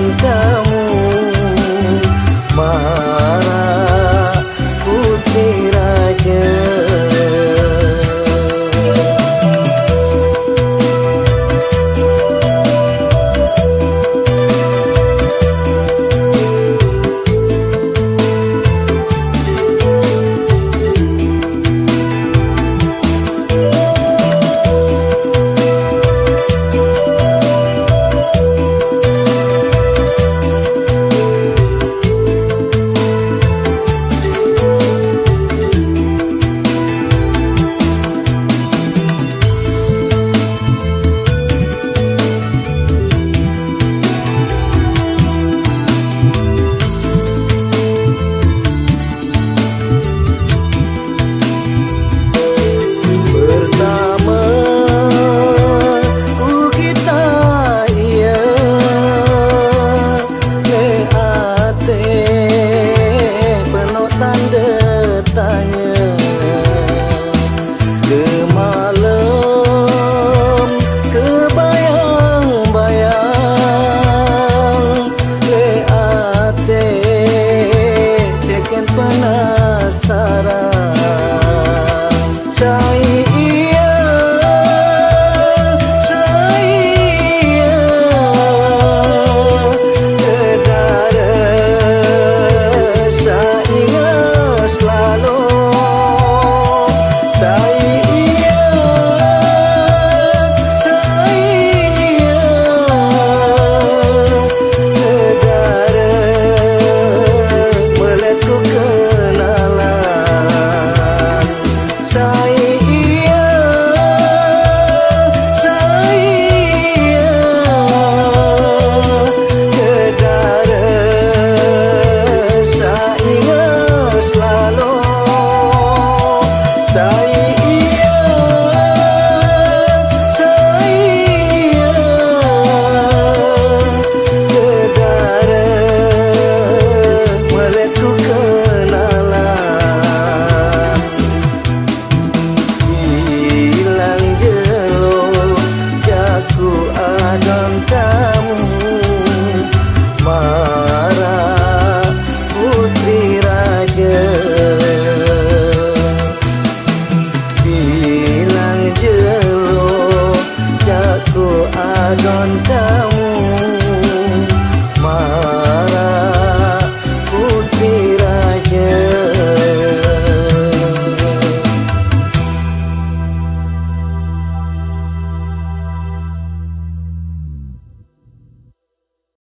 canta